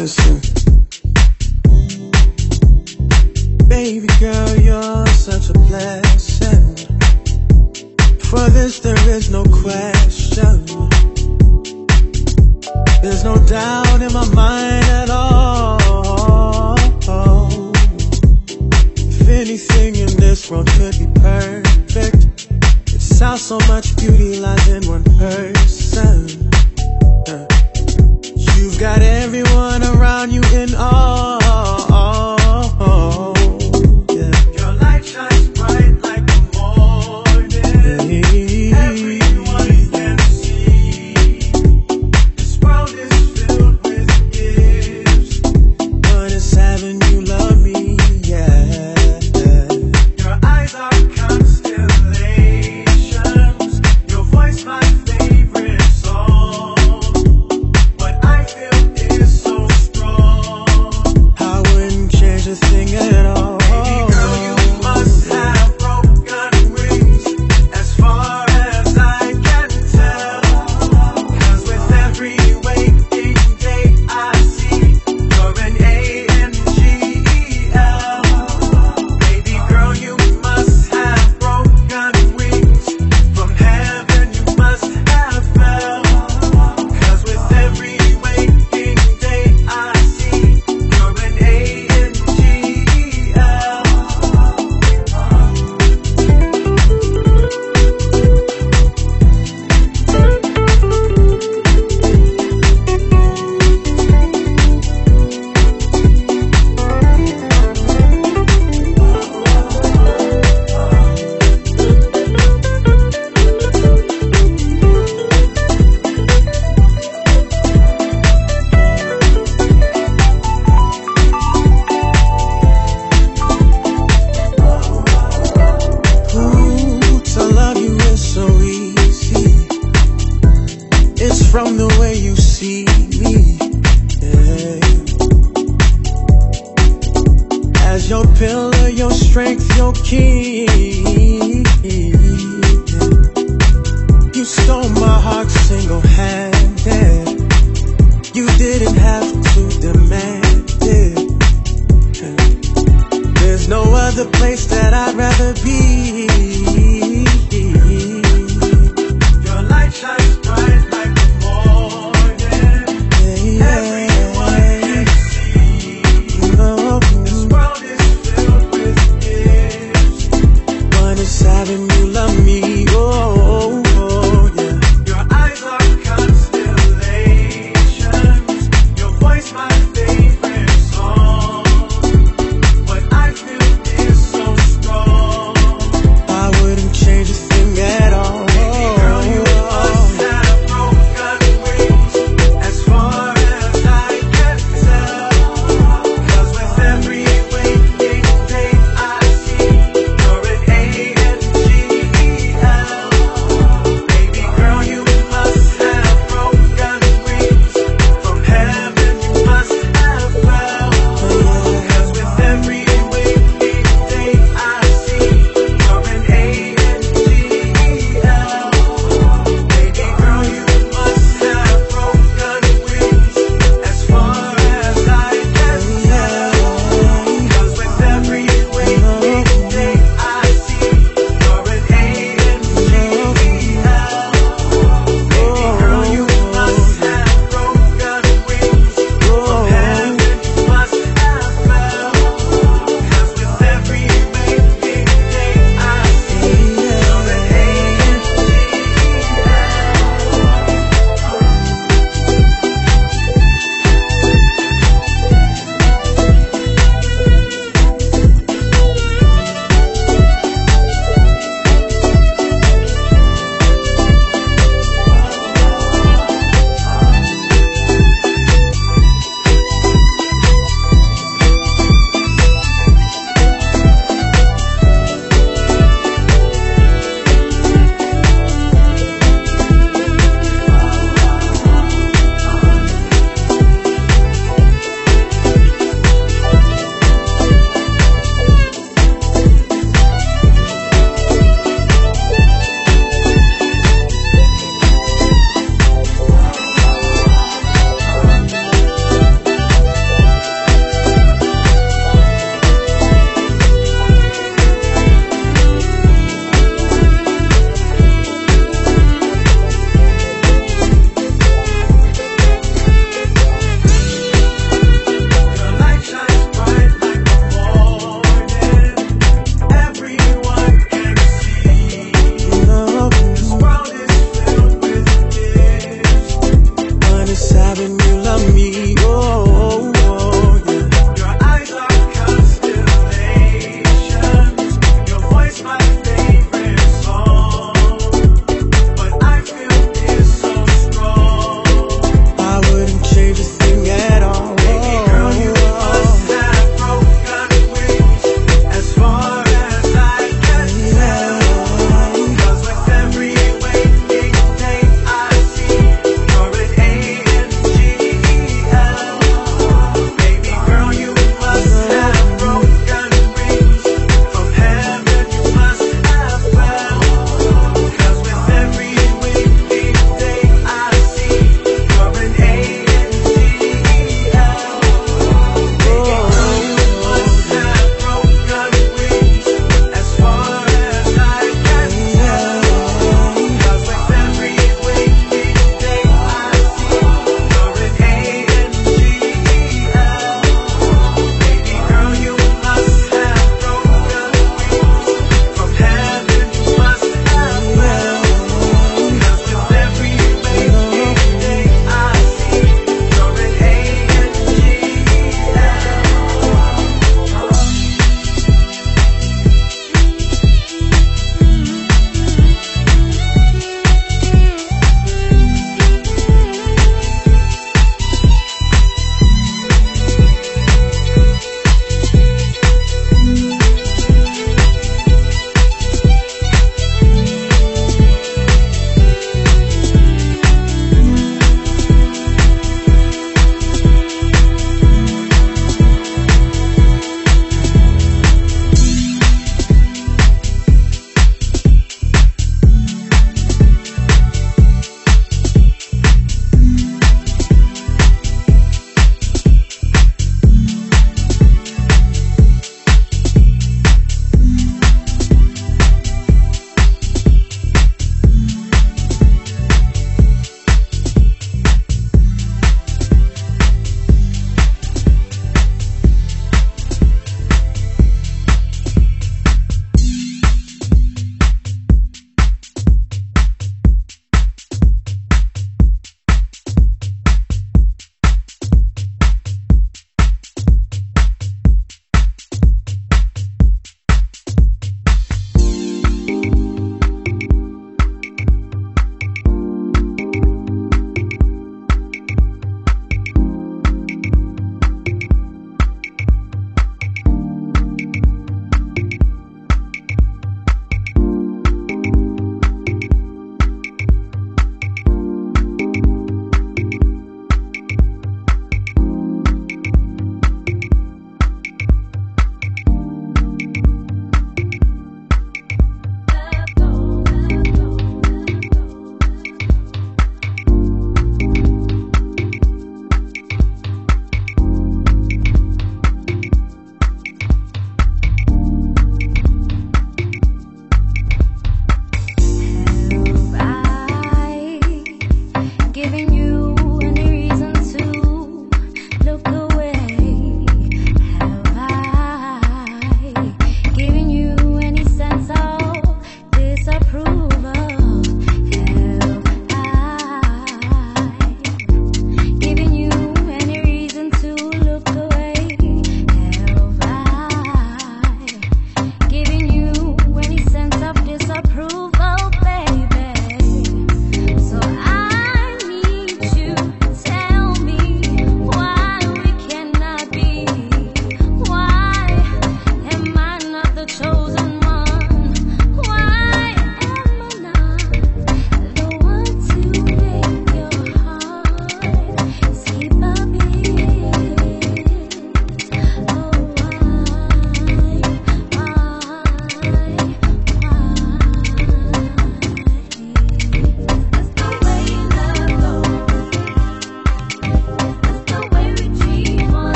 Listen. Baby girl, you're such a blessing. For this, there is no question. There's no doubt in my mind at all. If anything in this world could be perfect, it's how so much beauty lies in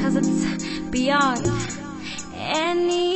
Cause it's beyond any.